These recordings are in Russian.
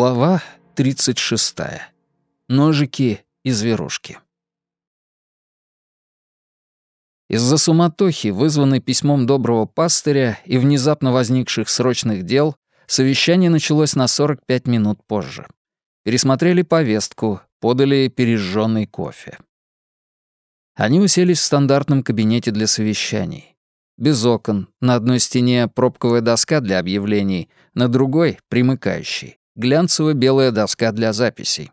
Глава 36. Ножики и зверушки. Из-за суматохи, вызванной письмом доброго пастыря и внезапно возникших срочных дел, совещание началось на 45 минут позже. Пересмотрели повестку, подали пережженный кофе. Они уселись в стандартном кабинете для совещаний. Без окон, на одной стене пробковая доска для объявлений, на другой — примыкающий глянцево-белая доска для записей.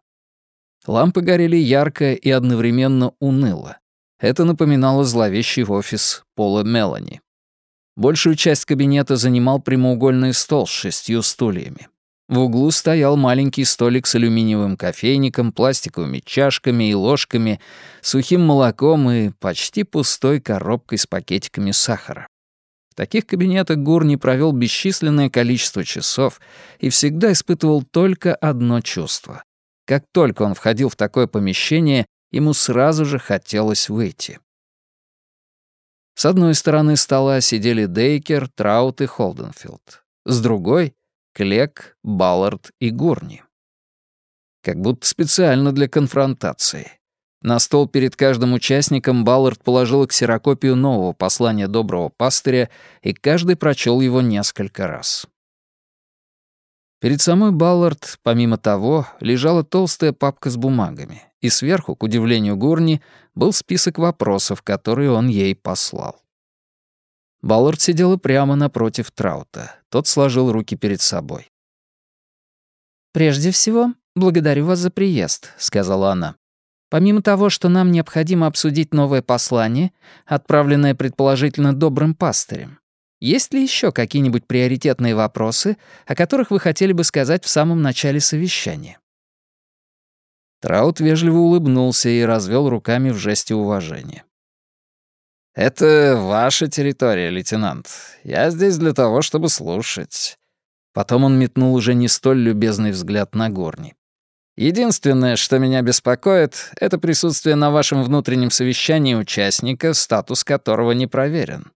Лампы горели ярко и одновременно уныло. Это напоминало зловещий офис Пола Мелани. Большую часть кабинета занимал прямоугольный стол с шестью стульями. В углу стоял маленький столик с алюминиевым кофейником, пластиковыми чашками и ложками, сухим молоком и почти пустой коробкой с пакетиками сахара таких кабинетах Гурни провел бесчисленное количество часов и всегда испытывал только одно чувство. Как только он входил в такое помещение, ему сразу же хотелось выйти. С одной стороны стола сидели Дейкер, Траут и Холденфилд. С другой — Клек, Баллард и Гурни. Как будто специально для конфронтации. На стол перед каждым участником Баллард положил ксерокопию нового послания доброго пастыря, и каждый прочел его несколько раз. Перед самой Баллард, помимо того, лежала толстая папка с бумагами, и сверху, к удивлению Гурни, был список вопросов, которые он ей послал. Баллард сидела прямо напротив Траута. Тот сложил руки перед собой. «Прежде всего, благодарю вас за приезд», — сказала она. Помимо того, что нам необходимо обсудить новое послание, отправленное предположительно добрым пастырем, есть ли еще какие-нибудь приоритетные вопросы, о которых вы хотели бы сказать в самом начале совещания? Траут вежливо улыбнулся и развел руками в жесте уважения. «Это ваша территория, лейтенант. Я здесь для того, чтобы слушать». Потом он метнул уже не столь любезный взгляд на Горни. Единственное, что меня беспокоит, это присутствие на вашем внутреннем совещании участника, статус которого не проверен».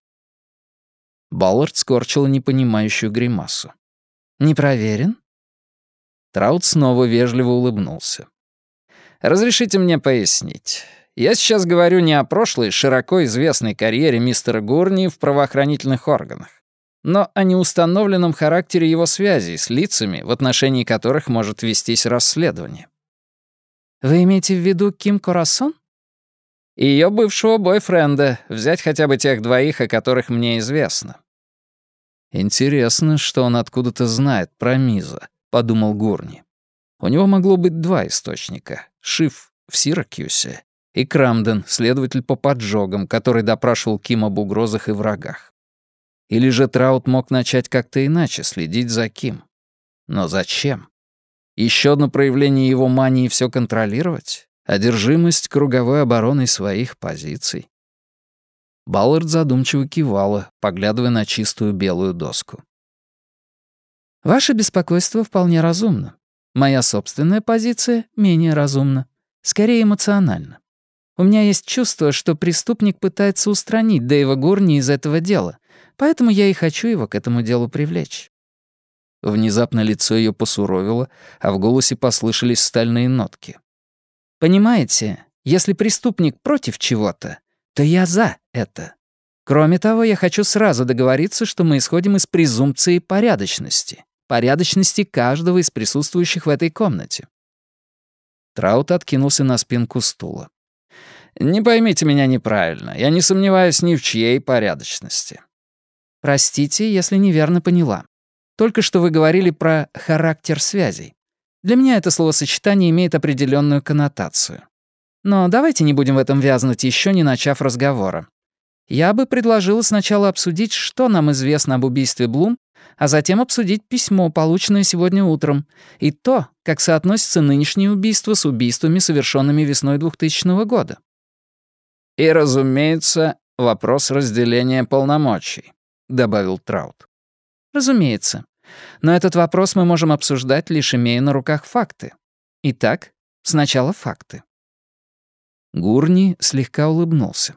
Баллард скорчил непонимающую гримасу. «Не проверен?» Траут снова вежливо улыбнулся. «Разрешите мне пояснить. Я сейчас говорю не о прошлой, широко известной карьере мистера Гурни в правоохранительных органах но о неустановленном характере его связей с лицами, в отношении которых может вестись расследование. «Вы имеете в виду Ким Корасон?» Ее бывшего бойфренда, взять хотя бы тех двоих, о которых мне известно. «Интересно, что он откуда-то знает про Миза», — подумал Гурни. У него могло быть два источника — Шиф в Сиракьюсе и Крамден, следователь по поджогам, который допрашивал Ким об угрозах и врагах. Или же Траут мог начать как-то иначе следить за Ким. Но зачем? Еще одно проявление его мании все контролировать? Одержимость круговой обороной своих позиций. Баллард задумчиво кивала, поглядывая на чистую белую доску. «Ваше беспокойство вполне разумно. Моя собственная позиция менее разумна, скорее эмоциональна. У меня есть чувство, что преступник пытается устранить Дэйва Гурни из этого дела, Поэтому я и хочу его к этому делу привлечь». Внезапно лицо ее посуровило, а в голосе послышались стальные нотки. «Понимаете, если преступник против чего-то, то я за это. Кроме того, я хочу сразу договориться, что мы исходим из презумпции порядочности, порядочности каждого из присутствующих в этой комнате». Траут откинулся на спинку стула. «Не поймите меня неправильно. Я не сомневаюсь ни в чьей порядочности. Простите, если неверно поняла. Только что вы говорили про характер связей. Для меня это словосочетание имеет определенную коннотацию. Но давайте не будем в этом вязнуть, еще не начав разговора. Я бы предложила сначала обсудить, что нам известно об убийстве Блум, а затем обсудить письмо, полученное сегодня утром, и то, как соотносится нынешнее убийство с убийствами, совершенными весной 2000 года. И, разумеется, вопрос разделения полномочий добавил Траут. Разумеется. Но этот вопрос мы можем обсуждать, лишь имея на руках факты. Итак, сначала факты. Гурни слегка улыбнулся.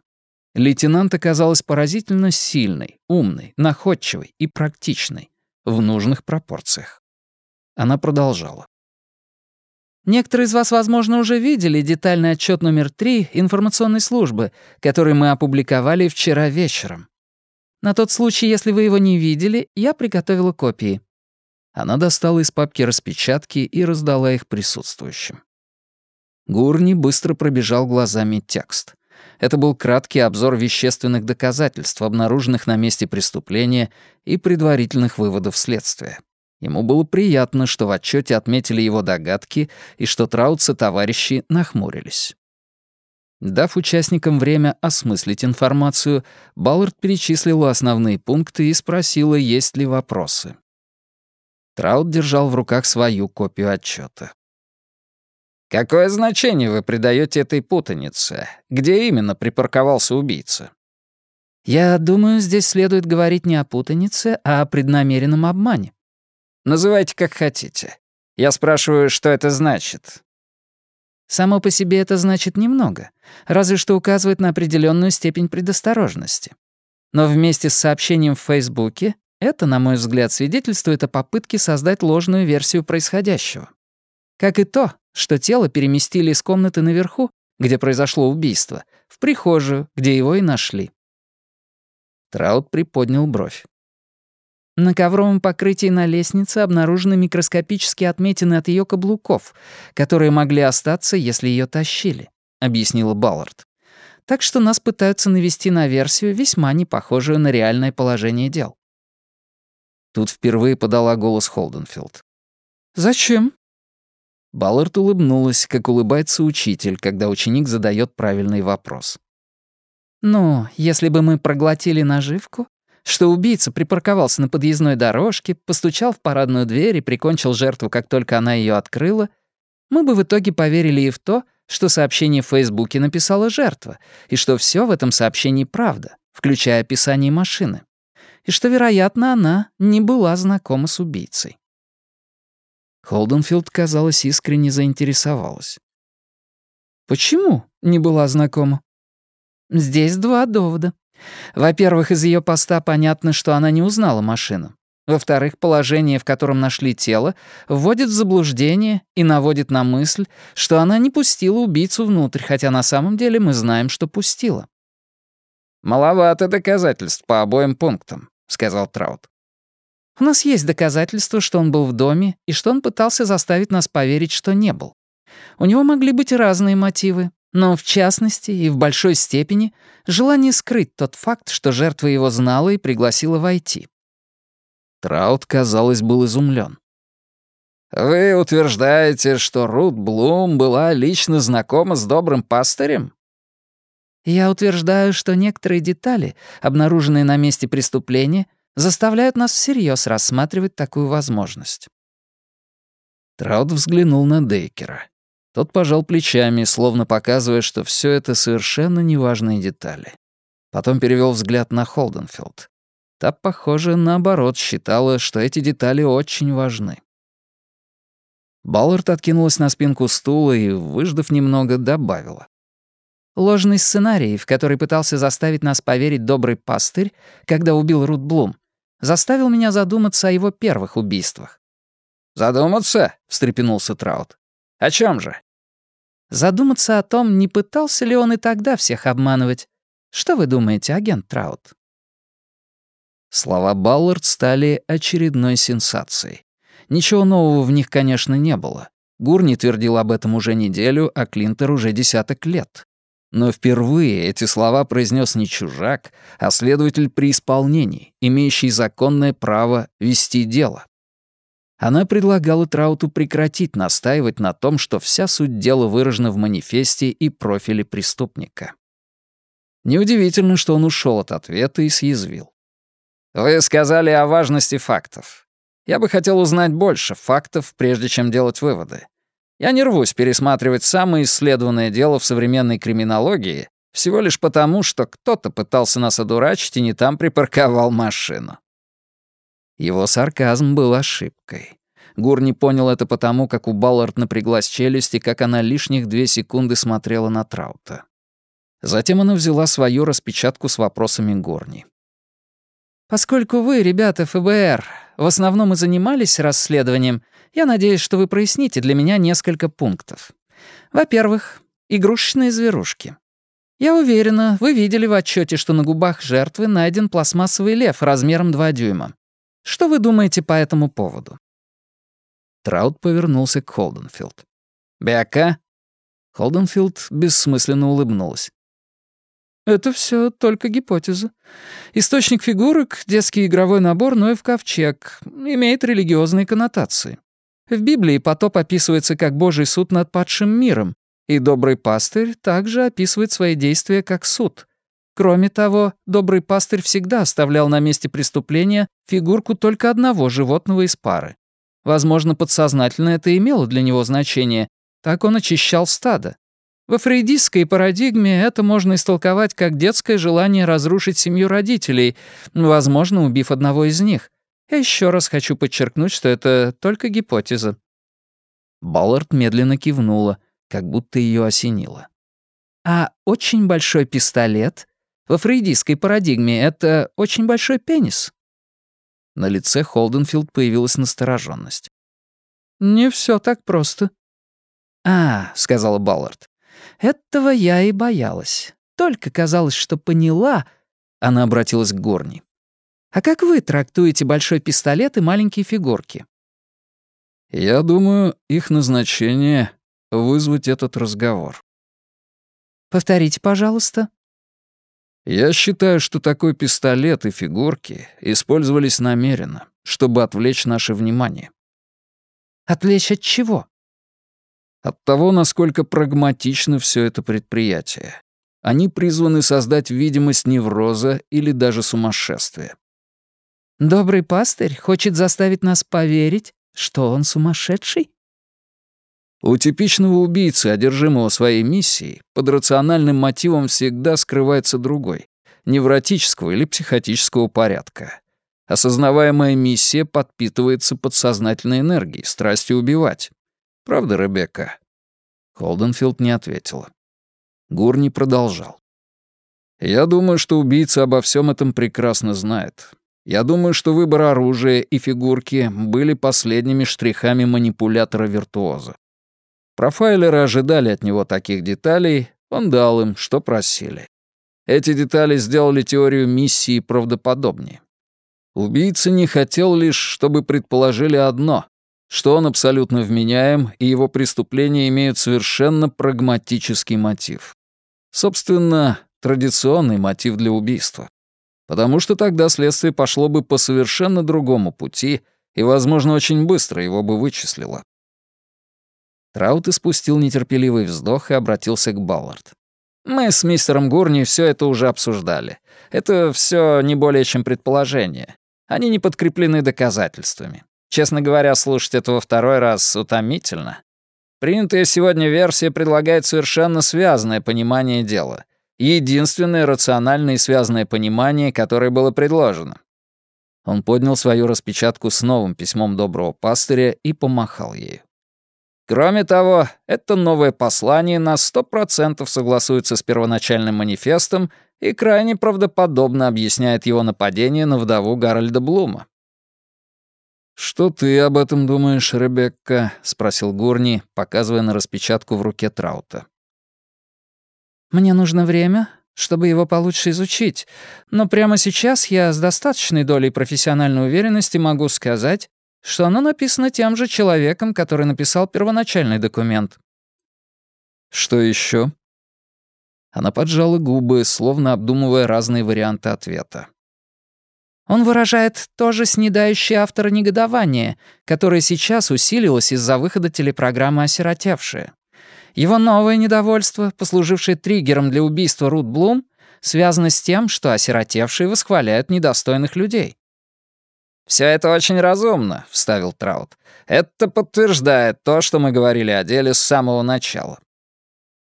Лейтенант оказалась поразительно сильной, умной, находчивой и практичной, в нужных пропорциях. Она продолжала. Некоторые из вас, возможно, уже видели детальный отчет номер 3 информационной службы, который мы опубликовали вчера вечером. На тот случай, если вы его не видели, я приготовила копии. Она достала из папки распечатки и раздала их присутствующим. Гурни быстро пробежал глазами текст. Это был краткий обзор вещественных доказательств, обнаруженных на месте преступления и предварительных выводов следствия. Ему было приятно, что в отчете отметили его догадки и что Траутса товарищи нахмурились. Дав участникам время осмыслить информацию, Баллард перечислил основные пункты и спросила, есть ли вопросы. Траут держал в руках свою копию отчета. «Какое значение вы придаете этой путанице? Где именно припарковался убийца?» «Я думаю, здесь следует говорить не о путанице, а о преднамеренном обмане. Называйте как хотите. Я спрашиваю, что это значит. Само по себе это значит немного, разве что указывает на определенную степень предосторожности. Но вместе с сообщением в Фейсбуке это, на мой взгляд, свидетельствует о попытке создать ложную версию происходящего. Как и то, что тело переместили из комнаты наверху, где произошло убийство, в прихожую, где его и нашли. Траут приподнял бровь. На ковровом покрытии на лестнице обнаружены микроскопические отметины от ее каблуков, которые могли остаться, если ее тащили», — объяснила Баллард. «Так что нас пытаются навести на версию, весьма не похожую на реальное положение дел». Тут впервые подала голос Холденфилд. «Зачем?» Баллард улыбнулась, как улыбается учитель, когда ученик задает правильный вопрос. «Ну, если бы мы проглотили наживку, что убийца припарковался на подъездной дорожке, постучал в парадную дверь и прикончил жертву, как только она ее открыла, мы бы в итоге поверили и в то, что сообщение в Фейсбуке написала жертва, и что все в этом сообщении правда, включая описание машины, и что, вероятно, она не была знакома с убийцей. Холденфилд, казалось, искренне заинтересовалась. «Почему не была знакома?» «Здесь два довода. Во-первых, из ее поста понятно, что она не узнала машину. Во-вторых, положение, в котором нашли тело, вводит в заблуждение и наводит на мысль, что она не пустила убийцу внутрь, хотя на самом деле мы знаем, что пустила. «Маловато доказательств по обоим пунктам», — сказал Траут. «У нас есть доказательства, что он был в доме и что он пытался заставить нас поверить, что не был. У него могли быть разные мотивы, но в частности и в большой степени желание скрыть тот факт, что жертва его знала и пригласила войти. Траут, казалось, был изумлен. «Вы утверждаете, что Рут Блум была лично знакома с добрым пастырем?» «Я утверждаю, что некоторые детали, обнаруженные на месте преступления, заставляют нас всерьез рассматривать такую возможность». Траут взглянул на Дейкера. Тот пожал плечами, словно показывая, что все это совершенно неважные детали. Потом перевел взгляд на Холденфилд. Та, похоже, наоборот, считала, что эти детали очень важны. Баллард откинулась на спинку стула и, выждав немного, добавила. «Ложный сценарий, в который пытался заставить нас поверить добрый пастырь, когда убил Рут Блум, заставил меня задуматься о его первых убийствах». «Задуматься?» — встрепенулся Траут. «О чем же?» Задуматься о том, не пытался ли он и тогда всех обманывать. Что вы думаете, агент Траут? Слова Баллард стали очередной сенсацией. Ничего нового в них, конечно, не было. Гурни твердил об этом уже неделю, а Клинтер уже десяток лет. Но впервые эти слова произнес не чужак, а следователь при исполнении, имеющий законное право вести дело. Она предлагала Трауту прекратить настаивать на том, что вся суть дела выражена в манифесте и профиле преступника. Неудивительно, что он ушел от ответа и съязвил. «Вы сказали о важности фактов. Я бы хотел узнать больше фактов, прежде чем делать выводы. Я не рвусь пересматривать самое исследованное дело в современной криминологии всего лишь потому, что кто-то пытался нас одурачить и не там припарковал машину. Его сарказм был ошибкой. Гур понял это потому, как у Баллард напряглась челюсть и как она лишних две секунды смотрела на Траута. Затем она взяла свою распечатку с вопросами Горни. «Поскольку вы, ребята ФБР, в основном и занимались расследованием, я надеюсь, что вы проясните для меня несколько пунктов. Во-первых, игрушечные зверушки. Я уверена, вы видели в отчете, что на губах жертвы найден пластмассовый лев размером 2 дюйма. Что вы думаете по этому поводу?» Траут повернулся к Холденфилд. «Бяка?» Холденфилд бессмысленно улыбнулась. «Это все только гипотеза. Источник фигурок — детский игровой набор Ноев ковчег, имеет религиозные коннотации. В Библии потоп описывается как божий суд над падшим миром, и добрый пастырь также описывает свои действия как суд. Кроме того, добрый пастырь всегда оставлял на месте преступления фигурку только одного животного из пары. Возможно, подсознательно это имело для него значение, так он очищал стадо. Во фрейдистской парадигме это можно истолковать как детское желание разрушить семью родителей, возможно, убив одного из них. Я еще раз хочу подчеркнуть, что это только гипотеза. Баллард медленно кивнула как будто ее осенило. А очень большой пистолет? Во фрейдистской парадигме это очень большой пенис? На лице Холденфилд появилась настороженность. «Не все так просто». «А», — сказала Баллард, — «этого я и боялась. Только казалось, что поняла...» Она обратилась к Горни. «А как вы трактуете большой пистолет и маленькие фигурки?» «Я думаю, их назначение вызвать этот разговор. «Повторите, пожалуйста». «Я считаю, что такой пистолет и фигурки использовались намеренно, чтобы отвлечь наше внимание». «Отвлечь от чего?» «От того, насколько прагматично все это предприятие. Они призваны создать видимость невроза или даже сумасшествия». «Добрый пастырь хочет заставить нас поверить, что он сумасшедший?» У типичного убийцы, одержимого своей миссией, под рациональным мотивом всегда скрывается другой, невротического или психотического порядка. Осознаваемая миссия подпитывается подсознательной энергией, страстью убивать. Правда, Ребекка?» Холденфилд не ответила. Гурни продолжал. «Я думаю, что убийца обо всем этом прекрасно знает. Я думаю, что выбор оружия и фигурки были последними штрихами манипулятора-виртуоза. Профайлеры ожидали от него таких деталей, он дал им, что просили. Эти детали сделали теорию миссии правдоподобнее. Убийца не хотел лишь, чтобы предположили одно, что он абсолютно вменяем, и его преступления имеют совершенно прагматический мотив. Собственно, традиционный мотив для убийства. Потому что тогда следствие пошло бы по совершенно другому пути и, возможно, очень быстро его бы вычислило. Траут испустил нетерпеливый вздох и обратился к Баллард. «Мы с мистером Гурни все это уже обсуждали. Это все не более чем предположения. Они не подкреплены доказательствами. Честно говоря, слушать этого второй раз утомительно. Принятая сегодня версия предлагает совершенно связанное понимание дела. Единственное рациональное и связанное понимание, которое было предложено. Он поднял свою распечатку с новым письмом доброго пастыря и помахал ею. Кроме того, это новое послание на 100% согласуется с первоначальным манифестом и крайне правдоподобно объясняет его нападение на вдову Гарольда Блума. «Что ты об этом думаешь, Ребекка?» — спросил Гурни, показывая на распечатку в руке Траута. «Мне нужно время, чтобы его получше изучить, но прямо сейчас я с достаточной долей профессиональной уверенности могу сказать, что оно написано тем же человеком, который написал первоначальный документ. Что еще? Она поджала губы, словно обдумывая разные варианты ответа. Он выражает то же снедающее автора негодование, которое сейчас усилилось из-за выхода телепрограммы «Осиротевшие». Его новое недовольство, послужившее триггером для убийства Рут Блум, связано с тем, что осиротевшие восхваляют недостойных людей. «Все это очень разумно», — вставил Траут. «Это подтверждает то, что мы говорили о деле с самого начала».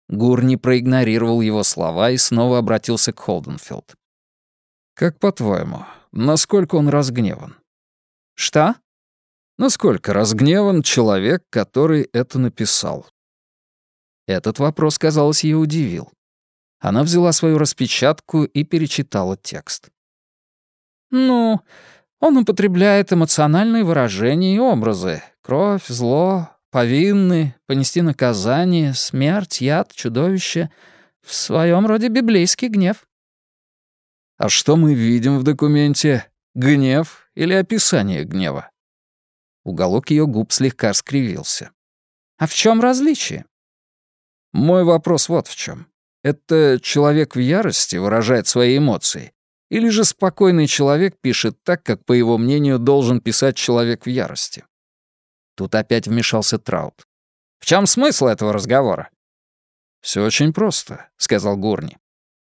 Гурни проигнорировал его слова и снова обратился к Холденфилд. «Как по-твоему, насколько он разгневан?» «Что?» «Насколько разгневан человек, который это написал?» Этот вопрос, казалось, ее удивил. Она взяла свою распечатку и перечитала текст. «Ну, Он употребляет эмоциональные выражения и образы. Кровь, зло, повинны, понести наказание, смерть, яд, чудовище. В своем роде библейский гнев. А что мы видим в документе? Гнев или описание гнева? Уголок ее губ слегка скривился. А в чем различие? Мой вопрос вот в чем. Это человек в ярости выражает свои эмоции? Или же спокойный человек пишет так, как, по его мнению, должен писать человек в ярости? Тут опять вмешался Траут. «В чем смысл этого разговора?» «Все очень просто», — сказал Горни.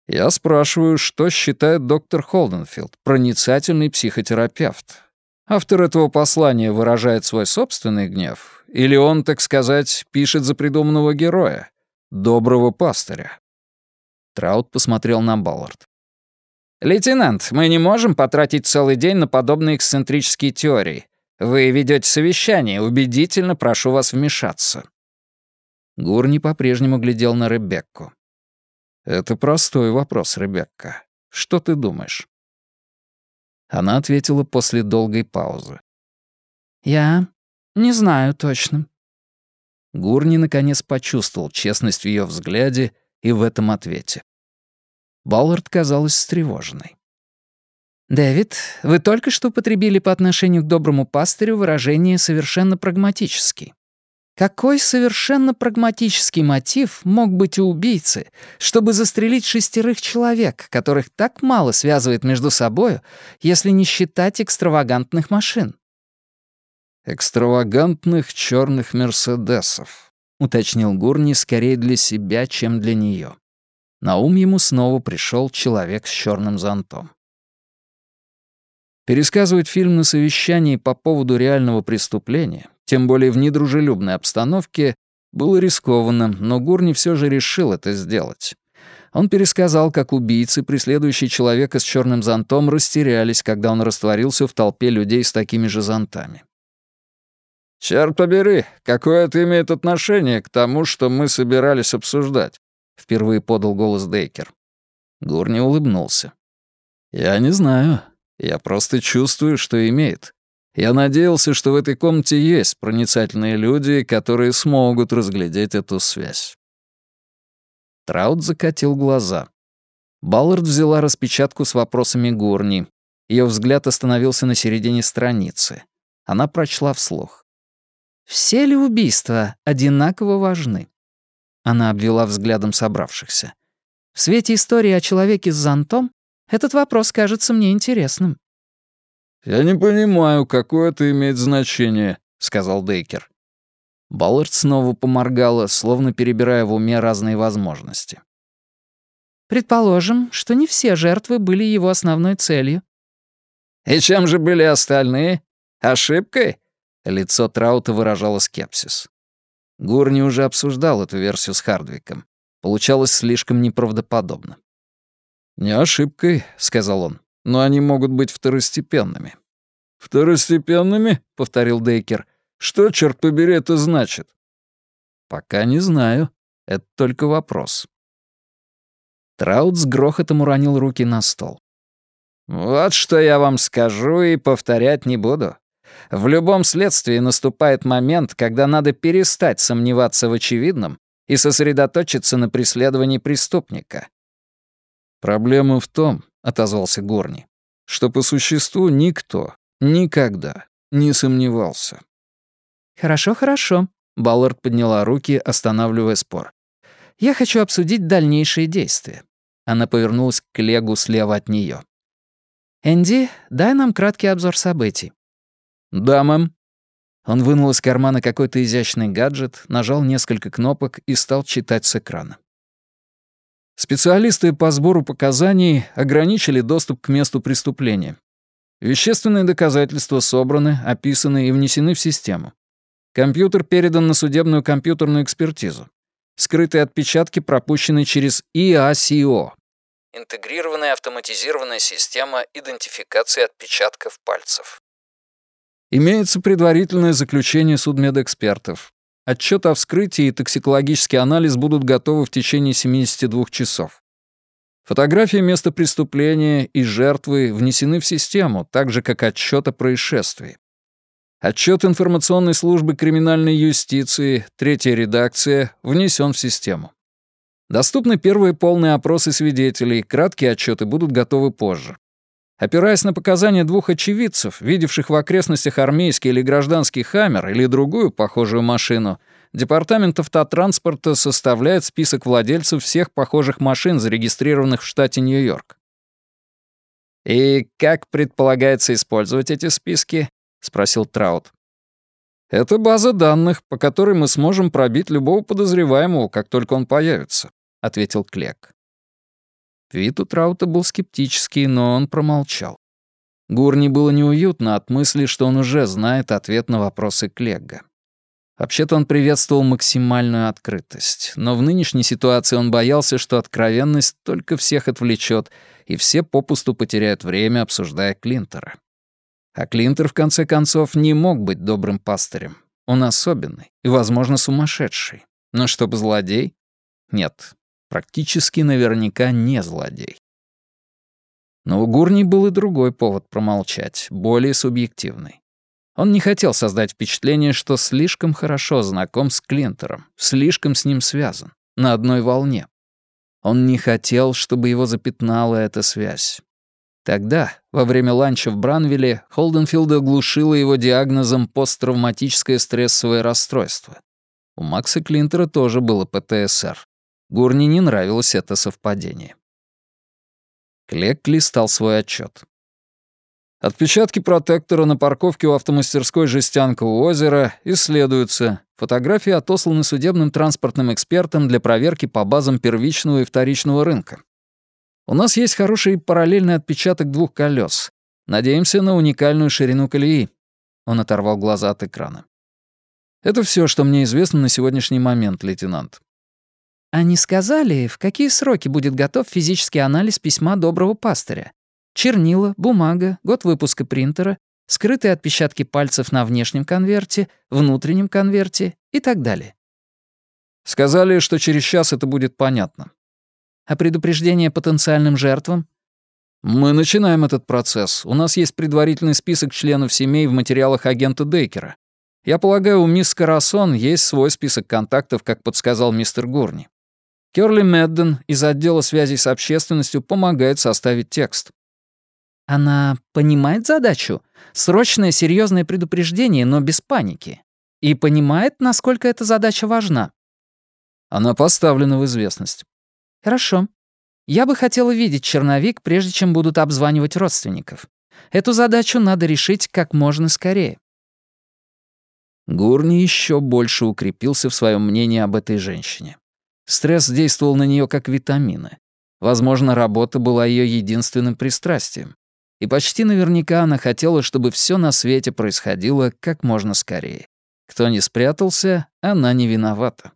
«Я спрашиваю, что считает доктор Холденфилд, проницательный психотерапевт. Автор этого послания выражает свой собственный гнев, или он, так сказать, пишет за придуманного героя, доброго пастыря?» Траут посмотрел на Баллард. «Лейтенант, мы не можем потратить целый день на подобные эксцентрические теории. Вы ведете совещание, убедительно прошу вас вмешаться». Гурни по-прежнему глядел на Ребекку. «Это простой вопрос, Ребекка. Что ты думаешь?» Она ответила после долгой паузы. «Я не знаю точно». Гурни наконец почувствовал честность в ее взгляде и в этом ответе. Баллард казалась встревоженной. «Дэвид, вы только что потребили по отношению к доброму пастырю выражение «совершенно прагматический». Какой совершенно прагматический мотив мог быть у убийцы, чтобы застрелить шестерых человек, которых так мало связывает между собою, если не считать экстравагантных машин? «Экстравагантных черных Мерседесов», — уточнил Гурни скорее для себя, чем для нее. На ум ему снова пришел человек с черным зонтом. Пересказывать фильм на совещании по поводу реального преступления, тем более в недружелюбной обстановке, было рискованно, но Гурни все же решил это сделать. Он пересказал, как убийцы, преследующие человека с черным зонтом, растерялись, когда он растворился в толпе людей с такими же зонтами. «Черт побери, какое это имеет отношение к тому, что мы собирались обсуждать?» — впервые подал голос Дейкер. Гурни улыбнулся. «Я не знаю. Я просто чувствую, что имеет. Я надеялся, что в этой комнате есть проницательные люди, которые смогут разглядеть эту связь». Траут закатил глаза. Баллард взяла распечатку с вопросами Гурни. Ее взгляд остановился на середине страницы. Она прочла вслух. «Все ли убийства одинаково важны?» Она обвела взглядом собравшихся. «В свете истории о человеке с зонтом этот вопрос кажется мне интересным». «Я не понимаю, какое это имеет значение», — сказал Дейкер. Баллард снова поморгала, словно перебирая в уме разные возможности. «Предположим, что не все жертвы были его основной целью». «И чем же были остальные? Ошибкой?» Лицо Траута выражало скепсис. Гурни уже обсуждал эту версию с Хардвиком. Получалось слишком неправдоподобно. «Не ошибкой», — сказал он, — «но они могут быть второстепенными». «Второстепенными?» — повторил Дейкер. «Что, черт побери, это значит?» «Пока не знаю. Это только вопрос». Траут с грохотом уронил руки на стол. «Вот что я вам скажу и повторять не буду. В любом следствии наступает момент, когда надо перестать сомневаться в очевидном и сосредоточиться на преследовании преступника. «Проблема в том», — отозвался Горни, «что по существу никто никогда не сомневался». «Хорошо, хорошо», — Баллард подняла руки, останавливая спор. «Я хочу обсудить дальнейшие действия». Она повернулась к Легу слева от нее. «Энди, дай нам краткий обзор событий. «Да, мэм». Он вынул из кармана какой-то изящный гаджет, нажал несколько кнопок и стал читать с экрана. Специалисты по сбору показаний ограничили доступ к месту преступления. Вещественные доказательства собраны, описаны и внесены в систему. Компьютер передан на судебную компьютерную экспертизу. Скрытые отпечатки пропущены через IACO. Интегрированная автоматизированная система идентификации отпечатков пальцев. Имеется предварительное заключение судмедэкспертов. Отчет о вскрытии и токсикологический анализ будут готовы в течение 72 часов. Фотографии места преступления и жертвы внесены в систему, так же, как отчет о происшествии. Отчет информационной службы криминальной юстиции, третья редакция, внесен в систему. Доступны первые полные опросы свидетелей, краткие отчеты будут готовы позже. Опираясь на показания двух очевидцев, видевших в окрестностях армейский или гражданский «Хаммер» или другую похожую машину, Департамент автотранспорта составляет список владельцев всех похожих машин, зарегистрированных в штате Нью-Йорк. «И как предполагается использовать эти списки?» — спросил Траут. «Это база данных, по которой мы сможем пробить любого подозреваемого, как только он появится», — ответил Клек. Вид у Траута был скептический, но он промолчал. Гурни было неуютно от мысли, что он уже знает ответ на вопросы Клегга. Вообще-то он приветствовал максимальную открытость, но в нынешней ситуации он боялся, что откровенность только всех отвлечет, и все попусту потеряют время, обсуждая Клинтера. А Клинтер, в конце концов, не мог быть добрым пастырем. Он особенный и, возможно, сумасшедший. Но чтобы злодей? Нет, практически наверняка не злодей. Но у Гурни был и другой повод промолчать, более субъективный. Он не хотел создать впечатление, что слишком хорошо знаком с Клинтером, слишком с ним связан, на одной волне. Он не хотел, чтобы его запятнала эта связь. Тогда, во время ланча в Бранвилле, Холденфилд оглушила его диагнозом посттравматическое стрессовое расстройство. У Макса Клинтера тоже было ПТСР. Гурни не нравилось это совпадение. Клек листал свой отчет. Отпечатки протектора на парковке у автомастерской «Жестянка» у озера исследуются. Фотографии отосланы судебным транспортным экспертам для проверки по базам первичного и вторичного рынка. У нас есть хороший параллельный отпечаток двух колес. Надеемся на уникальную ширину колеи. Он оторвал глаза от экрана. Это все, что мне известно на сегодняшний момент, лейтенант. Они сказали, в какие сроки будет готов физический анализ письма доброго пастыря? чернила, бумага, год выпуска принтера, скрытые отпечатки пальцев на внешнем конверте, внутреннем конверте и так далее. Сказали, что через час это будет понятно. А предупреждение потенциальным жертвам? Мы начинаем этот процесс. У нас есть предварительный список членов семей в материалах агента Дейкера. Я полагаю, у мисс Карасон есть свой список контактов, как подсказал мистер Гурни. Кёрли Медден из отдела связей с общественностью помогает составить текст. Она понимает задачу? Срочное серьезное предупреждение, но без паники. И понимает, насколько эта задача важна. Она поставлена в известность. Хорошо. Я бы хотела видеть черновик, прежде чем будут обзванивать родственников. Эту задачу надо решить как можно скорее. Гурни еще больше укрепился в своем мнении об этой женщине. Стресс действовал на нее как витамины. Возможно, работа была ее единственным пристрастием и почти наверняка она хотела, чтобы все на свете происходило как можно скорее. Кто не спрятался, она не виновата.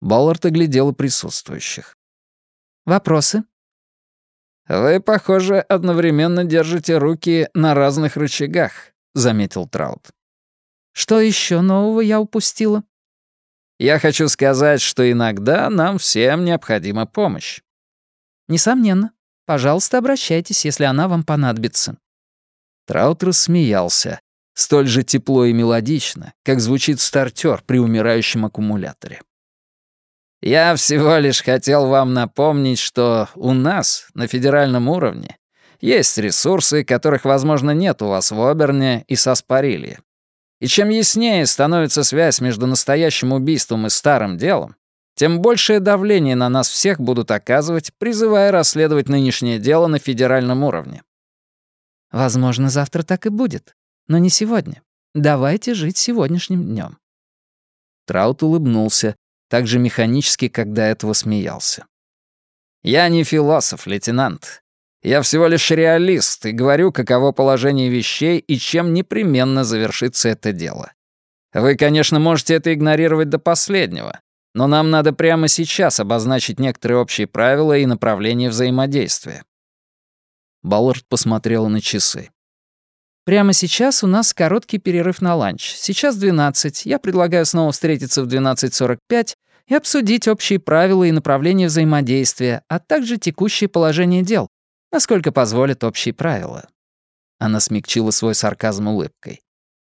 Баллард оглядела присутствующих. «Вопросы?» «Вы, похоже, одновременно держите руки на разных рычагах», — заметил Траут. «Что еще нового я упустила?» «Я хочу сказать, что иногда нам всем необходима помощь». «Несомненно. Пожалуйста, обращайтесь, если она вам понадобится». Траут рассмеялся, столь же тепло и мелодично, как звучит стартер при умирающем аккумуляторе. «Я всего лишь хотел вам напомнить, что у нас, на федеральном уровне, есть ресурсы, которых, возможно, нет у вас в Оберне и Саспарилье. И чем яснее становится связь между настоящим убийством и старым делом, тем большее давление на нас всех будут оказывать, призывая расследовать нынешнее дело на федеральном уровне. Возможно, завтра так и будет, но не сегодня. Давайте жить сегодняшним днем. Траут улыбнулся, так же механически, до этого смеялся. «Я не философ, лейтенант. Я всего лишь реалист и говорю, каково положение вещей и чем непременно завершится это дело. Вы, конечно, можете это игнорировать до последнего, но нам надо прямо сейчас обозначить некоторые общие правила и направления взаимодействия». Баллард посмотрела на часы. «Прямо сейчас у нас короткий перерыв на ланч. Сейчас 12. Я предлагаю снова встретиться в 12.45 и обсудить общие правила и направления взаимодействия, а также текущее положение дел, насколько позволят общие правила». Она смягчила свой сарказм улыбкой.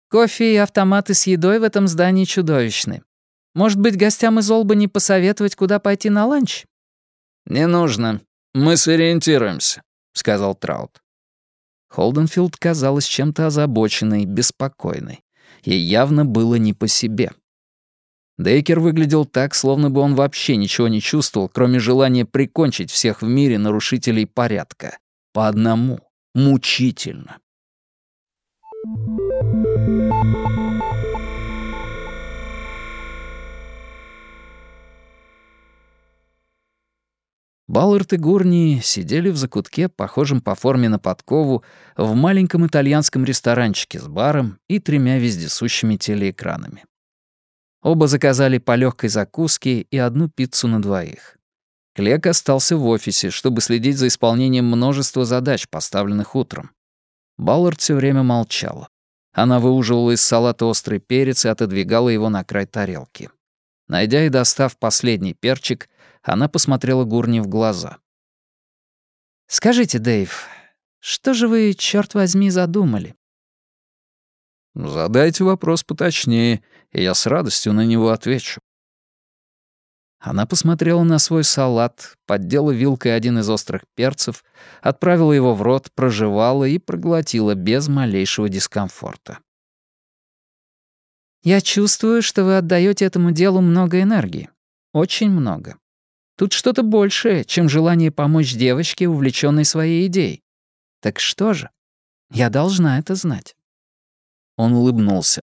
«Кофе и автоматы с едой в этом здании чудовищны. Может быть, гостям из Олбани посоветовать, куда пойти на ланч?» «Не нужно. Мы сориентируемся», — сказал Траут. Холденфилд казалась чем-то озабоченной, беспокойной. Ей явно было не по себе. Дейкер выглядел так, словно бы он вообще ничего не чувствовал, кроме желания прикончить всех в мире нарушителей порядка. По одному. Мучительно. Баллард и Гурни сидели в закутке, похожем по форме на подкову, в маленьком итальянском ресторанчике с баром и тремя вездесущими телеэкранами. Оба заказали по легкой закуске и одну пиццу на двоих. Клек остался в офисе, чтобы следить за исполнением множества задач, поставленных утром. Баллард все время молчала. Она выуживала из салата острый перец и отодвигала его на край тарелки. Найдя и достав последний перчик, она посмотрела Гурни в глаза. «Скажите, Дэйв, что же вы, черт возьми, задумали?» «Задайте вопрос поточнее, и я с радостью на него отвечу». Она посмотрела на свой салат, поддела вилкой один из острых перцев, отправила его в рот, прожевала и проглотила без малейшего дискомфорта. «Я чувствую, что вы отдаете этому делу много энергии. Очень много. Тут что-то большее, чем желание помочь девочке, увлеченной своей идеей. Так что же? Я должна это знать». Он улыбнулся.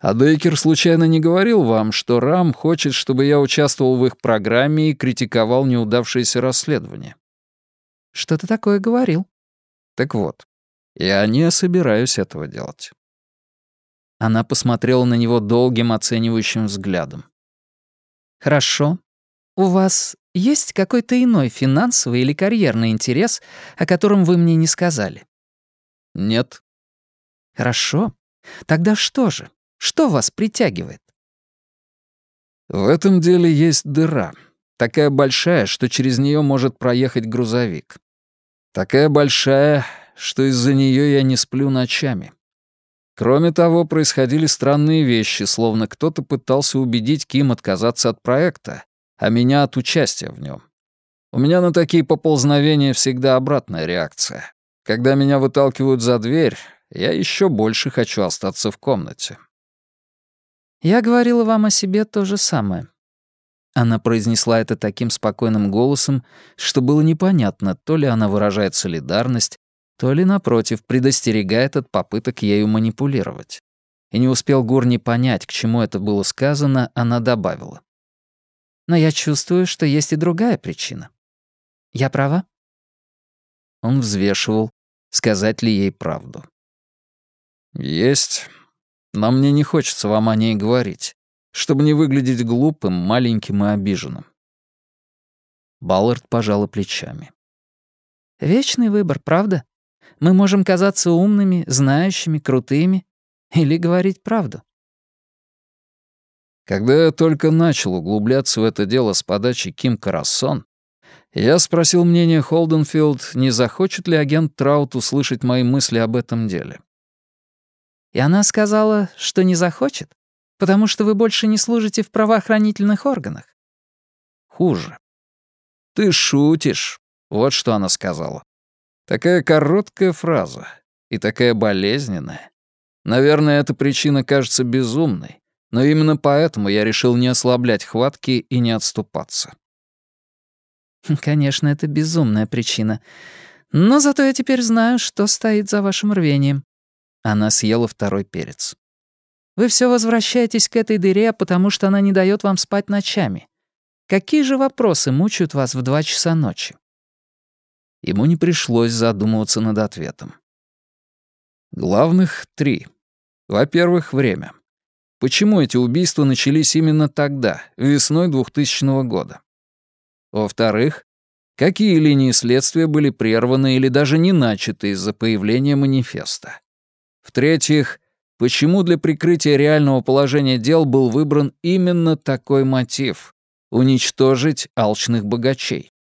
А Дейкер случайно не говорил вам, что Рам хочет, чтобы я участвовал в их программе и критиковал неудавшееся расследование? Что-то такое говорил. Так вот, я не собираюсь этого делать. Она посмотрела на него долгим оценивающим взглядом. «Хорошо. У вас есть какой-то иной финансовый или карьерный интерес, о котором вы мне не сказали?» «Нет». «Хорошо. Тогда что же? Что вас притягивает? В этом деле есть дыра. Такая большая, что через нее может проехать грузовик. Такая большая, что из-за нее я не сплю ночами. Кроме того, происходили странные вещи, словно кто-то пытался убедить Ким отказаться от проекта, а меня от участия в нем. У меня на такие поползновения всегда обратная реакция. Когда меня выталкивают за дверь, я еще больше хочу остаться в комнате. «Я говорила вам о себе то же самое». Она произнесла это таким спокойным голосом, что было непонятно, то ли она выражает солидарность, то ли, напротив, предостерегает от попыток ею манипулировать. И не успел Гурни понять, к чему это было сказано, она добавила. «Но я чувствую, что есть и другая причина. Я права?» Он взвешивал, сказать ли ей правду. «Есть но мне не хочется вам о ней говорить, чтобы не выглядеть глупым, маленьким и обиженным». Баллард пожала плечами. «Вечный выбор, правда? Мы можем казаться умными, знающими, крутыми или говорить правду». Когда я только начал углубляться в это дело с подачи Ким Карасон, я спросил мнение Холденфилд, не захочет ли агент Траут услышать мои мысли об этом деле. И она сказала, что не захочет, потому что вы больше не служите в правоохранительных органах. Хуже. Ты шутишь. Вот что она сказала. Такая короткая фраза и такая болезненная. Наверное, эта причина кажется безумной, но именно поэтому я решил не ослаблять хватки и не отступаться. Конечно, это безумная причина. Но зато я теперь знаю, что стоит за вашим рвением. Она съела второй перец. «Вы все возвращаетесь к этой дыре, потому что она не дает вам спать ночами. Какие же вопросы мучают вас в два часа ночи?» Ему не пришлось задумываться над ответом. Главных три. Во-первых, время. Почему эти убийства начались именно тогда, весной 2000 года? Во-вторых, какие линии следствия были прерваны или даже не начаты из-за появления манифеста? В-третьих, почему для прикрытия реального положения дел был выбран именно такой мотив — уничтожить алчных богачей.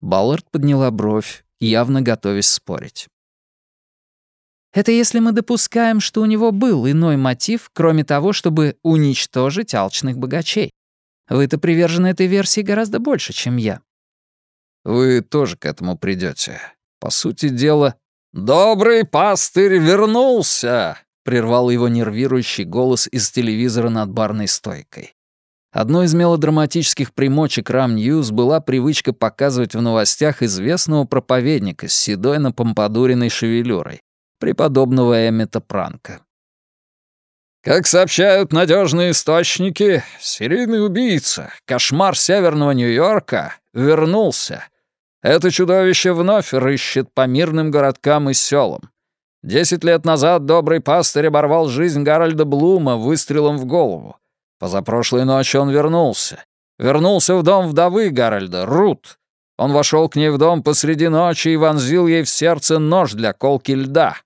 Баллард подняла бровь, явно готовясь спорить. Это если мы допускаем, что у него был иной мотив, кроме того, чтобы уничтожить алчных богачей. Вы-то привержены этой версии гораздо больше, чем я. Вы тоже к этому придете. По сути дела... «Добрый пастырь вернулся!» — прервал его нервирующий голос из телевизора над барной стойкой. Одной из мелодраматических примочек Ram News была привычка показывать в новостях известного проповедника с седой напомпадуренной шевелюрой, преподобного Эммета Пранка. Как сообщают надежные источники, серийный убийца, кошмар северного Нью-Йорка, вернулся. Это чудовище вновь рыщет по мирным городкам и селам. Десять лет назад добрый пастырь оборвал жизнь Гарольда Блума выстрелом в голову. Позапрошлой ночью он вернулся. Вернулся в дом вдовы Гарольда, Рут. Он вошел к ней в дом посреди ночи и вонзил ей в сердце нож для колки льда.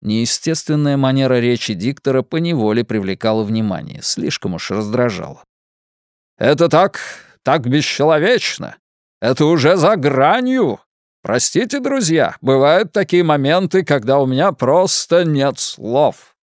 Неестественная манера речи диктора поневоле привлекала внимание, слишком уж раздражала. «Это так, так бесчеловечно! Это уже за гранью! Простите, друзья, бывают такие моменты, когда у меня просто нет слов!»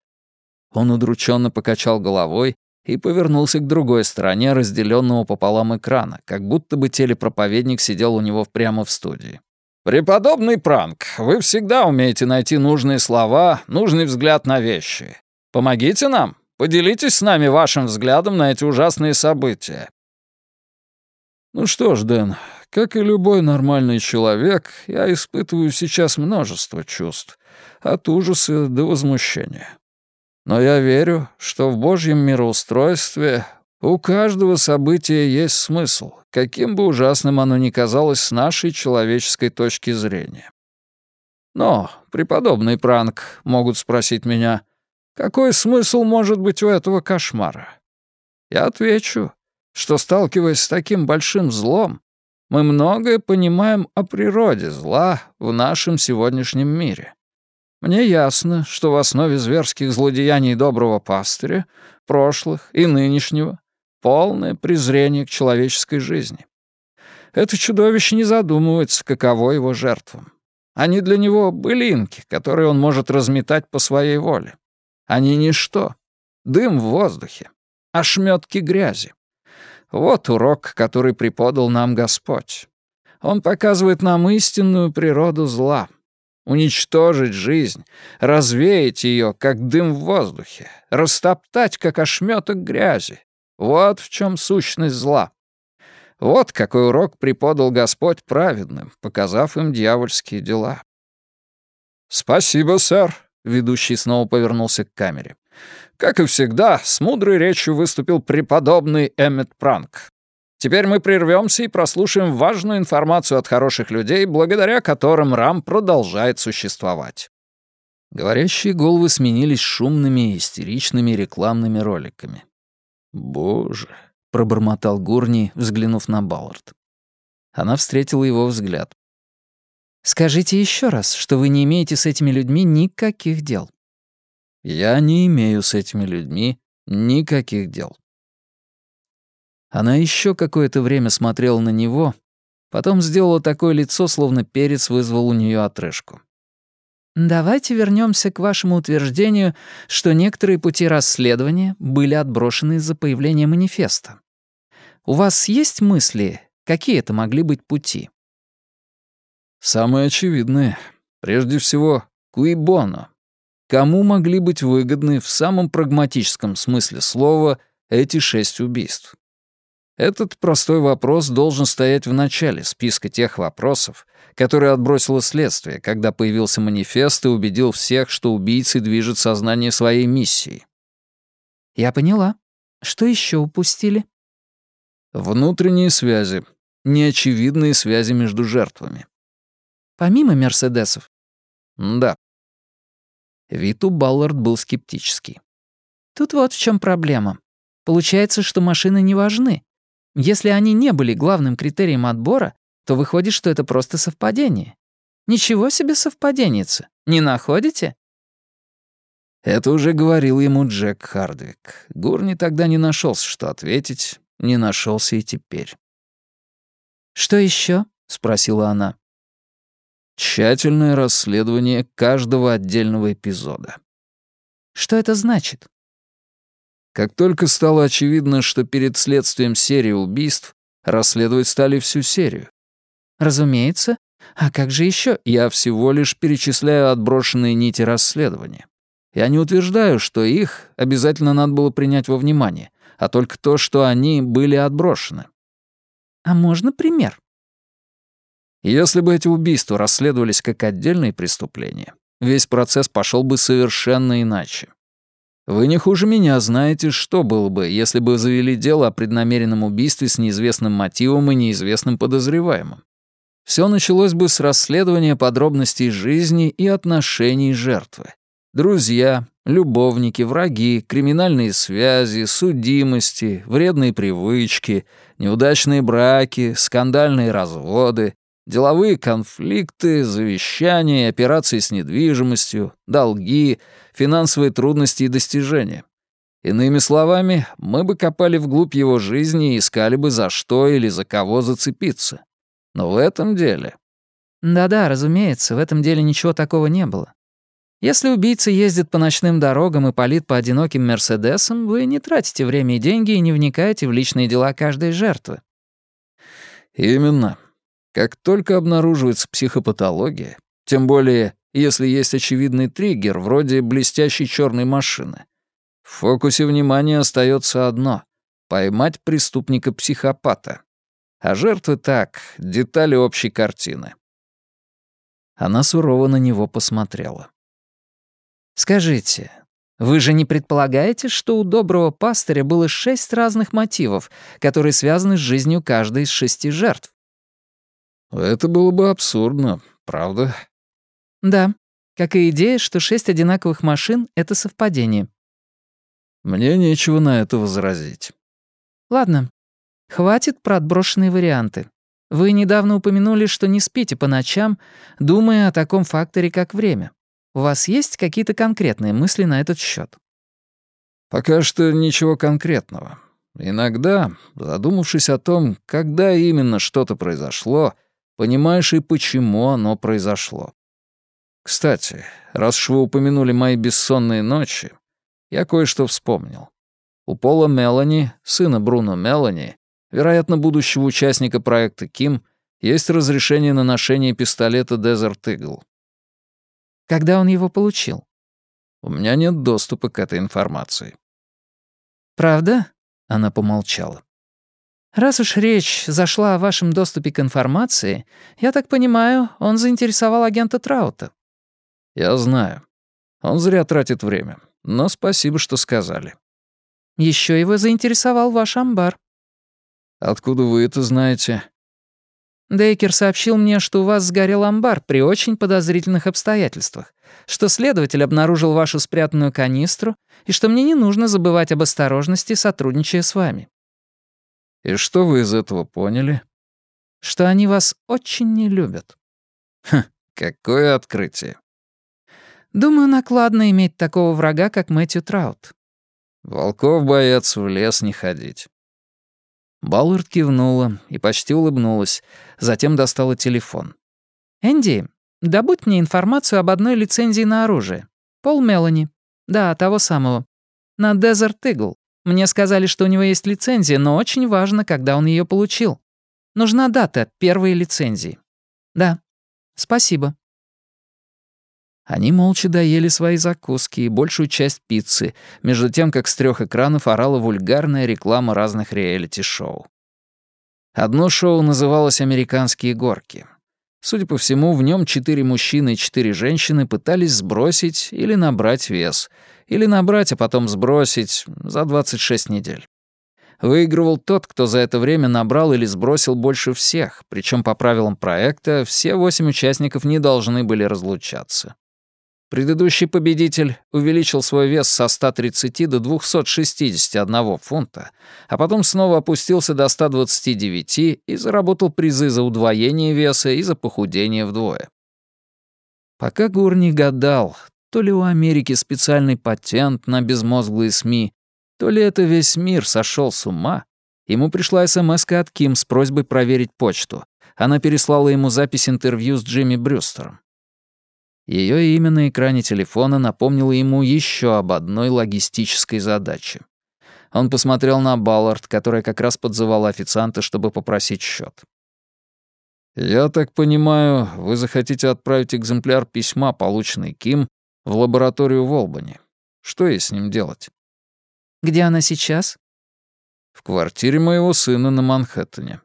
Он удрученно покачал головой и повернулся к другой стороне разделенного пополам экрана, как будто бы телепроповедник сидел у него прямо в студии. «Преподобный Пранк, вы всегда умеете найти нужные слова, нужный взгляд на вещи. Помогите нам, поделитесь с нами вашим взглядом на эти ужасные события». «Ну что ж, Дэн, как и любой нормальный человек, я испытываю сейчас множество чувств, от ужаса до возмущения. Но я верю, что в Божьем мироустройстве у каждого события есть смысл, каким бы ужасным оно ни казалось с нашей человеческой точки зрения. Но, преподобный Пранк, могут спросить меня, какой смысл может быть у этого кошмара? Я отвечу, что, сталкиваясь с таким большим злом, мы многое понимаем о природе зла в нашем сегодняшнем мире. Мне ясно, что в основе зверских злодеяний доброго пастыря, прошлых и нынешнего, полное презрение к человеческой жизни. Это чудовище не задумывается, каково его жертвам. Они для него былинки, которые он может разметать по своей воле. Они ничто. Дым в воздухе. Ошметки грязи. Вот урок, который преподал нам Господь. Он показывает нам истинную природу зла. Уничтожить жизнь, развеять ее, как дым в воздухе, растоптать, как ошметок грязи, вот в чем сущность зла. Вот какой урок преподал Господь праведным, показав им дьявольские дела. «Спасибо, сэр», — ведущий снова повернулся к камере. Как и всегда, с мудрой речью выступил преподобный Эммет Пранк. Теперь мы прервемся и прослушаем важную информацию от хороших людей, благодаря которым РАМ продолжает существовать. Говорящие головы сменились шумными и истеричными рекламными роликами. «Боже», — пробормотал Гурни, взглянув на Баллард. Она встретила его взгляд. «Скажите еще раз, что вы не имеете с этими людьми никаких дел». «Я не имею с этими людьми никаких дел». Она еще какое-то время смотрела на него, потом сделала такое лицо, словно перец вызвал у нее отрыжку. Давайте вернемся к вашему утверждению, что некоторые пути расследования были отброшены из-за появления манифеста. У вас есть мысли, какие это могли быть пути? Самые очевидные. Прежде всего, куибоно. Кому могли быть выгодны в самом прагматическом смысле слова эти шесть убийств? Этот простой вопрос должен стоять в начале списка тех вопросов, которые отбросило следствие, когда появился манифест и убедил всех, что убийцы движет сознание своей миссии. «Я поняла. Что еще упустили?» Внутренние связи. Неочевидные связи между жертвами. Помимо «Мерседесов»? Да. Вид у Баллард был скептический. Тут вот в чем проблема. Получается, что машины не важны. Если они не были главным критерием отбора, то выходит, что это просто совпадение. Ничего себе совпаденница. Не находите? Это уже говорил ему Джек Хардвик. Гурни тогда не нашелся, что ответить, не нашелся и теперь. «Что еще? спросила она. Тщательное расследование каждого отдельного эпизода. Что это значит? Как только стало очевидно, что перед следствием серии убийств расследовать стали всю серию. Разумеется. А как же еще? Я всего лишь перечисляю отброшенные нити расследования. Я не утверждаю, что их обязательно надо было принять во внимание, а только то, что они были отброшены. А можно пример? Если бы эти убийства расследовались как отдельные преступления, весь процесс пошел бы совершенно иначе. Вы не хуже меня знаете, что было бы, если бы завели дело о преднамеренном убийстве с неизвестным мотивом и неизвестным подозреваемым. Все началось бы с расследования подробностей жизни и отношений жертвы. Друзья, любовники, враги, криминальные связи, судимости, вредные привычки, неудачные браки, скандальные разводы, деловые конфликты, завещания, операции с недвижимостью, долги, финансовые трудности и достижения. Иными словами, мы бы копали вглубь его жизни и искали бы за что или за кого зацепиться. Но в этом деле... Да-да, разумеется, в этом деле ничего такого не было. Если убийца ездит по ночным дорогам и палит по одиноким «Мерседесам», вы не тратите время и деньги и не вникаете в личные дела каждой жертвы. Именно. Как только обнаруживается психопатология, тем более если есть очевидный триггер, вроде блестящей черной машины, в фокусе внимания остается одно — поймать преступника-психопата. А жертвы так, детали общей картины. Она сурово на него посмотрела. «Скажите, вы же не предполагаете, что у доброго пастыря было шесть разных мотивов, которые связаны с жизнью каждой из шести жертв?» «Это было бы абсурдно, правда?» «Да, как и идея, что шесть одинаковых машин — это совпадение». «Мне нечего на это возразить». «Ладно, хватит про отброшенные варианты. Вы недавно упомянули, что не спите по ночам, думая о таком факторе, как время. У вас есть какие-то конкретные мысли на этот счет? Пока что ничего конкретного. Иногда, задумавшись о том, когда именно что-то произошло, понимаешь и почему оно произошло. Кстати, раз уж вы упомянули мои бессонные ночи, я кое-что вспомнил. У Пола Мелани, сына Бруно Мелани, вероятно, будущего участника проекта Ким, есть разрешение на ношение пистолета Desert Eagle. Когда он его получил? У меня нет доступа к этой информации. Правда? Она помолчала. Раз уж речь зашла о вашем доступе к информации, я так понимаю, он заинтересовал агента Траута. Я знаю. Он зря тратит время. Но спасибо, что сказали. Еще его заинтересовал ваш амбар. Откуда вы это знаете? Дейкер сообщил мне, что у вас сгорел амбар при очень подозрительных обстоятельствах, что следователь обнаружил вашу спрятанную канистру и что мне не нужно забывать об осторожности, сотрудничая с вами. И что вы из этого поняли? Что они вас очень не любят. Хм, какое открытие. Думаю, накладно иметь такого врага, как Мэтью Траут. Волков боятся в лес не ходить. Баллард кивнула и почти улыбнулась, затем достала телефон. «Энди, добудь мне информацию об одной лицензии на оружие. Пол Мелани. Да, того самого. На Desert Eagle. Мне сказали, что у него есть лицензия, но очень важно, когда он ее получил. Нужна дата первой лицензии. Да. Спасибо». Они молча доели свои закуски и большую часть пиццы, между тем, как с трех экранов орала вульгарная реклама разных реалити-шоу. Одно шоу называлось «Американские горки». Судя по всему, в нем четыре мужчины и четыре женщины пытались сбросить или набрать вес, или набрать, а потом сбросить за 26 недель. Выигрывал тот, кто за это время набрал или сбросил больше всех, причем по правилам проекта все восемь участников не должны были разлучаться. Предыдущий победитель увеличил свой вес со 130 до 261 фунта, а потом снова опустился до 129 и заработал призы за удвоение веса и за похудение вдвое. Пока Гурни гадал, То ли у Америки специальный патент на безмозглые СМИ, то ли это весь мир сошел с ума. Ему пришла смс от Ким с просьбой проверить почту. Она переслала ему запись интервью с Джимми Брюстером. Ее имя на экране телефона напомнило ему еще об одной логистической задаче. Он посмотрел на Баллард, которая как раз подзывала официанта, чтобы попросить счет. «Я так понимаю, вы захотите отправить экземпляр письма, полученный Ким, в лабораторию в Олбани. Что ей с ним делать?» «Где она сейчас?» «В квартире моего сына на Манхэттене».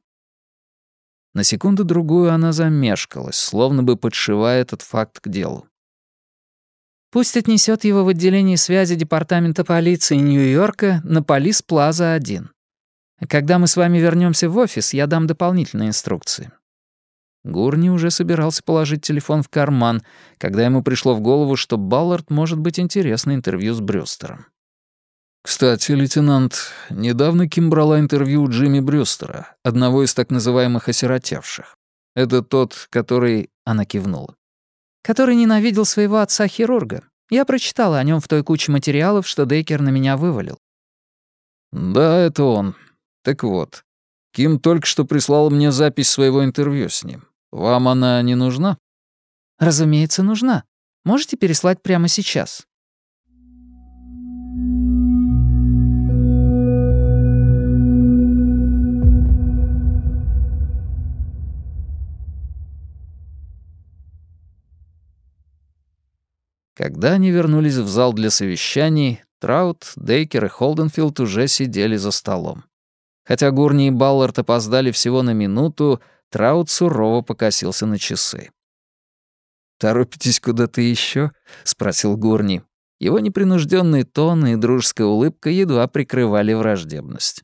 На секунду-другую она замешкалась, словно бы подшивая этот факт к делу. Пусть отнесет его в отделение связи Департамента полиции Нью-Йорка на Полис Плаза 1. Когда мы с вами вернемся в офис, я дам дополнительные инструкции. Гурни уже собирался положить телефон в карман, когда ему пришло в голову, что Баллард может быть интересно интервью с Брюстером. «Кстати, лейтенант, недавно Ким брала интервью у Джимми Брюстера, одного из так называемых осиротевших. Это тот, который...» — она кивнула. «Который ненавидел своего отца-хирурга. Я прочитала о нем в той куче материалов, что Дейкер на меня вывалил». «Да, это он. Так вот, Ким только что прислал мне запись своего интервью с ним. Вам она не нужна?» «Разумеется, нужна. Можете переслать прямо сейчас?» Когда они вернулись в зал для совещаний, Траут, Дейкер и Холденфилд уже сидели за столом. Хотя Гурни и Баллард опоздали всего на минуту, Траут сурово покосился на часы. «Торопитесь куда-то еще? спросил Гурни. Его непринужденный тон и дружеская улыбка едва прикрывали враждебность.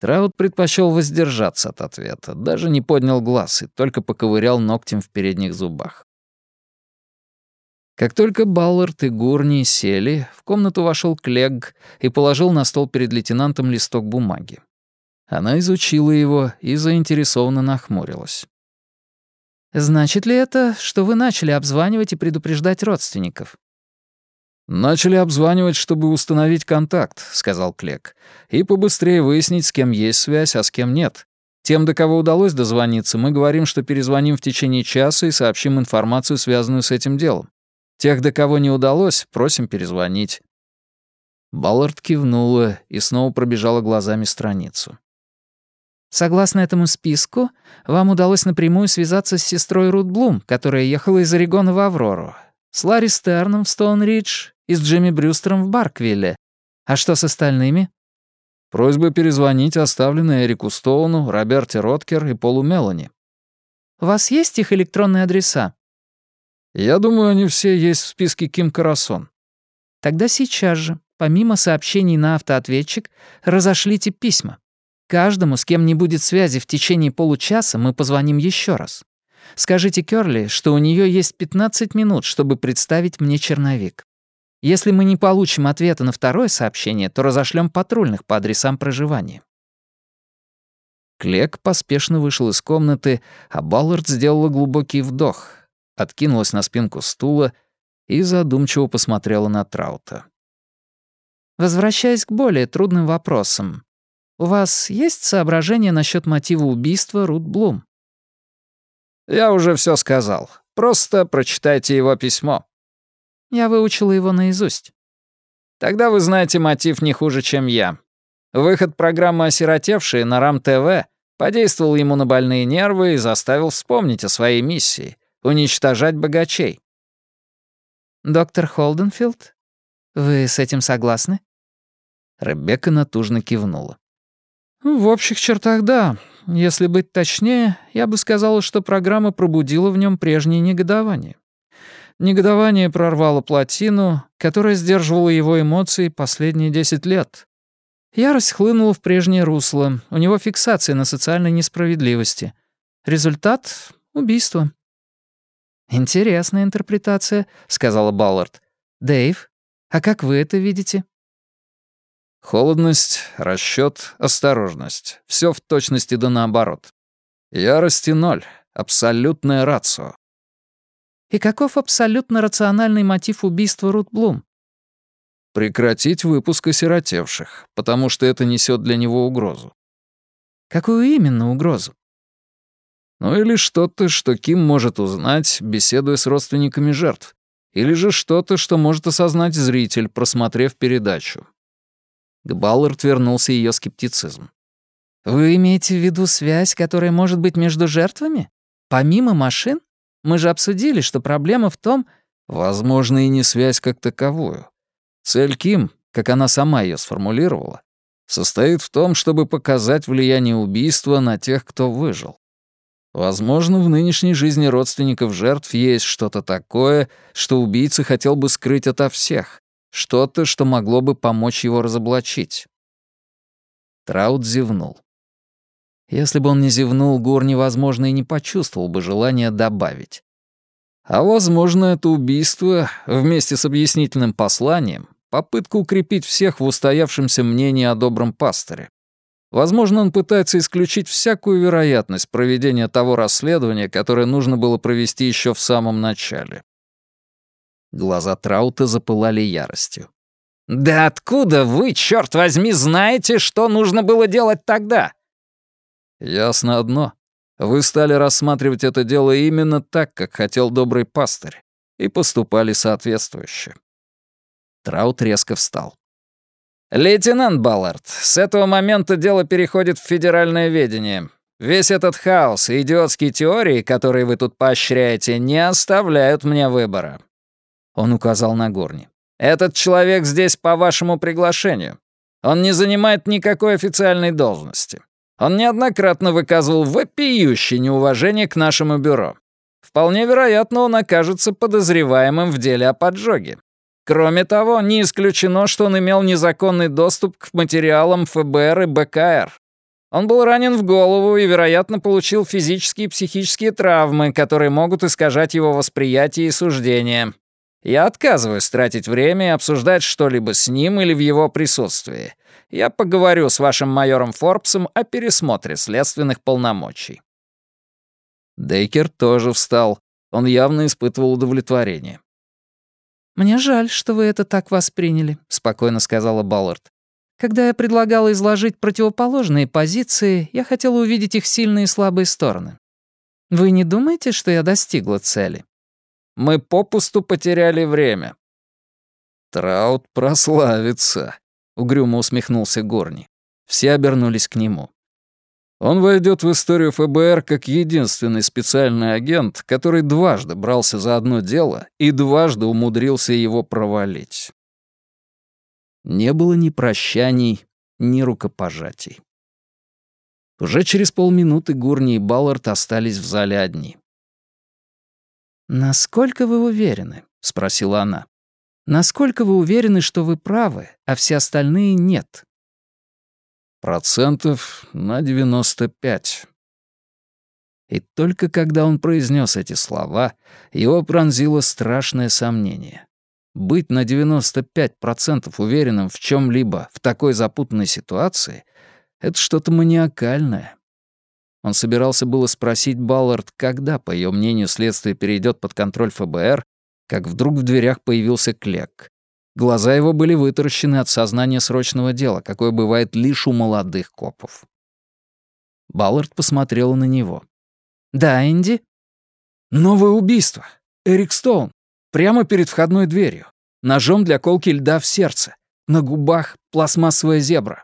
Траут предпочел воздержаться от ответа, даже не поднял глаз и только поковырял ногтем в передних зубах. Как только Баллард и Гурни сели, в комнату вошел Клегг и положил на стол перед лейтенантом листок бумаги. Она изучила его и заинтересованно нахмурилась. «Значит ли это, что вы начали обзванивать и предупреждать родственников?» «Начали обзванивать, чтобы установить контакт», — сказал Клек, «и побыстрее выяснить, с кем есть связь, а с кем нет. Тем, до кого удалось дозвониться, мы говорим, что перезвоним в течение часа и сообщим информацию, связанную с этим делом. Тех, до кого не удалось, просим перезвонить». Баллард кивнула и снова пробежала глазами страницу. Согласно этому списку, вам удалось напрямую связаться с сестрой Рут Блум, которая ехала из Орегона в Аврору, с Ларри Стерном в Стоунридж и с Джимми Брюстером в Барквилле. А что с остальными? Просьба перезвонить оставлены Эрику Стоуну, Роберте Роткер и Полу Мелани. У вас есть их электронные адреса? Я думаю, они все есть в списке Ким Карасон. Тогда сейчас же, помимо сообщений на автоответчик, разошлите письма. Каждому, с кем не будет связи в течение получаса, мы позвоним еще раз. Скажите Кёрли, что у нее есть 15 минут, чтобы представить мне черновик. Если мы не получим ответа на второе сообщение, то разошлем патрульных по адресам проживания. Клек поспешно вышел из комнаты, а Баллард сделала глубокий вдох, откинулась на спинку стула и задумчиво посмотрела на Траута. Возвращаясь к более трудным вопросам, у вас есть соображения насчет мотива убийства Рут Блум? Я уже все сказал. Просто прочитайте его письмо. Я выучила его наизусть. Тогда вы знаете мотив не хуже, чем я. Выход программы «Осиротевшие» на РАМ-ТВ подействовал ему на больные нервы и заставил вспомнить о своей миссии — уничтожать богачей. «Доктор Холденфилд, вы с этим согласны?» Ребекка натужно кивнула. В общих чертах, да. Если быть точнее, я бы сказала, что программа пробудила в нем прежнее негодование. Негодование прорвало плотину, которая сдерживала его эмоции последние десять лет. Ярость хлынула в прежнее русло, у него фиксация на социальной несправедливости. Результат — убийство. «Интересная интерпретация», — сказала Баллард. «Дэйв, а как вы это видите?» Холодность, расчёт, осторожность. Всё в точности да наоборот. Ярости ноль. Абсолютная рацио. И каков абсолютно рациональный мотив убийства Рут Блум? Прекратить выпуск осиротевших, потому что это несет для него угрозу. Какую именно угрозу? Ну или что-то, что Ким может узнать, беседуя с родственниками жертв. Или же что-то, что может осознать зритель, просмотрев передачу. К Баллард вернулся ее скептицизм. «Вы имеете в виду связь, которая может быть между жертвами? Помимо машин? Мы же обсудили, что проблема в том...» «Возможно, и не связь как таковую. Цель Ким, как она сама ее сформулировала, состоит в том, чтобы показать влияние убийства на тех, кто выжил. Возможно, в нынешней жизни родственников жертв есть что-то такое, что убийца хотел бы скрыть ото всех, что-то, что могло бы помочь его разоблачить. Траут зевнул. Если бы он не зевнул, Гур, невозможно, и не почувствовал бы желания добавить. А возможно, это убийство, вместе с объяснительным посланием, попытка укрепить всех в устоявшемся мнении о добром пастыре. Возможно, он пытается исключить всякую вероятность проведения того расследования, которое нужно было провести еще в самом начале. Глаза Траута запылали яростью. «Да откуда вы, черт возьми, знаете, что нужно было делать тогда?» «Ясно одно. Вы стали рассматривать это дело именно так, как хотел добрый пастырь, и поступали соответствующе». Траут резко встал. «Лейтенант Баллард, с этого момента дело переходит в федеральное ведение. Весь этот хаос и идиотские теории, которые вы тут поощряете, не оставляют мне выбора». Он указал на Горни. «Этот человек здесь по вашему приглашению. Он не занимает никакой официальной должности. Он неоднократно выказывал вопиющее неуважение к нашему бюро. Вполне вероятно, он окажется подозреваемым в деле о поджоге. Кроме того, не исключено, что он имел незаконный доступ к материалам ФБР и БКР. Он был ранен в голову и, вероятно, получил физические и психические травмы, которые могут искажать его восприятие и суждение. Я отказываюсь тратить время и обсуждать что-либо с ним или в его присутствии. Я поговорю с вашим майором Форбсом о пересмотре следственных полномочий». Дейкер тоже встал. Он явно испытывал удовлетворение. «Мне жаль, что вы это так восприняли», — спокойно сказала Баллард. «Когда я предлагала изложить противоположные позиции, я хотела увидеть их сильные и слабые стороны. Вы не думаете, что я достигла цели?» «Мы попусту потеряли время». «Траут прославится», — угрюмо усмехнулся Горни. Все обернулись к нему. Он войдет в историю ФБР как единственный специальный агент, который дважды брался за одно дело и дважды умудрился его провалить. Не было ни прощаний, ни рукопожатий. Уже через полминуты Гурни и Баллард остались в зале одни. «Насколько вы уверены?» — спросила она. «Насколько вы уверены, что вы правы, а все остальные нет?» Процентов на 95. И только когда он произнес эти слова, его пронзило страшное сомнение. Быть на 95% уверенным в чем либо в такой запутанной ситуации — это что-то маниакальное. Он собирался было спросить Баллард, когда, по ее мнению, следствие перейдет под контроль ФБР, как вдруг в дверях появился Клек. Глаза его были вытаращены от сознания срочного дела, какое бывает лишь у молодых копов. Баллард посмотрела на него. «Да, Энди?» «Новое убийство. Эрик Стоун. Прямо перед входной дверью. Ножом для колки льда в сердце. На губах пластмассовая зебра».